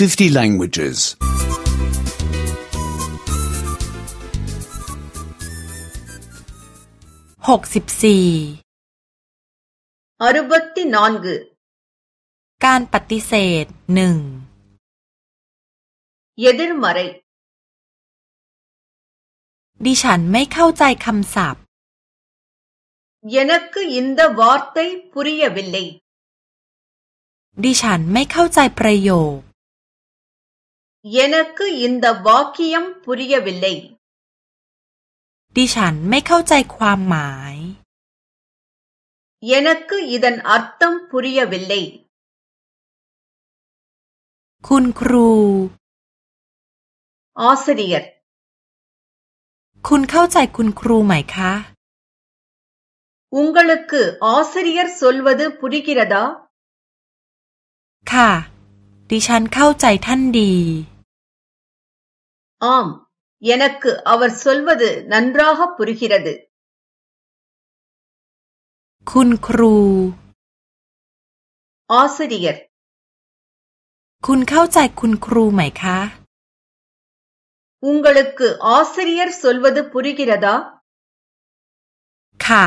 50 languages. 64 64การปฏิเสธหนึ่งยดิ ர ม ம ற ைดิฉันไม่เข้าใจคำศัพท์ எனக்கு இந்த வ ா ர ்ย் த ை ப ย ர ி ய வ ிดิฉันไม่เข้าใจประโยค எனக்கு இந்த วา க ิยม ய ம ் ப ย ர วิลเล் ல ைดิฉันไม่เข้าใจความหมายเยนักยิดังอัตตมปุริยวิลเลยคุณครูออสเรียคุณเข้าใจคุณครูไหมคะุงกลักออสเรียร์สโลวัดปุริกิรดาค่ะ ดิฉันเข้าใจท่านดี ஆம், எனக்கு அவர் சொல்வது நன்றாகப் புரிகிறது. คุณครู ஆசிரியர் คุณเข้าใจคุณครูไหมคะ உங்களுக்கு ஆசிரியர் சொல்வது புரிகிறதா ค่ะ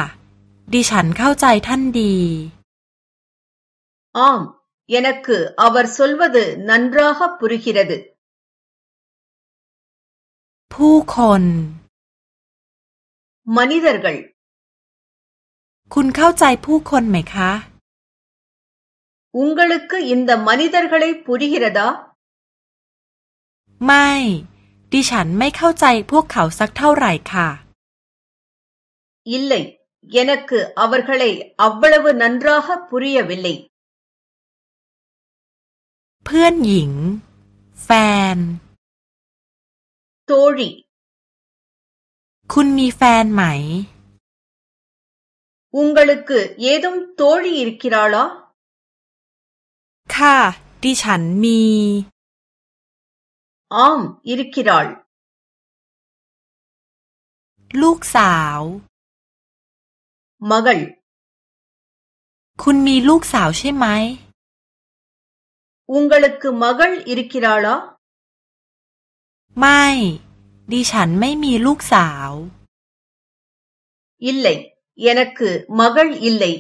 ดิฉันเข้าใจท่านดี ஆம் எனக்கு அவர் சொல்வது நன்றாக புரிகிறது ผู้คน มนุษยกันคุณเข้าใจผู้คนไหมคะุงกลกอินดมนุษย์กันเลยปุริฮิรดาไม่ ดิฉันไม่เข้าใจพวกเขาสักเท่าไหร่ค่ะอิลเลยยนักอวรเลยอวบบลวนันราหะปุริยวิลเลยเพื่อนหญิง แฟนตอรี่คุณมีแฟนไหมุงกัลุกเยดุมตอรี่อิรกิราลอค่ะ ดิฉันมีอมอิรกิราล ลูกสาว มกล คุณมีลูกสาวใช่ไหมุงกัลุกมกลอิรกิราลอไม่ ดิฉันไม่มีลูกสาว อิเลยเยนักคือมกรอิเลย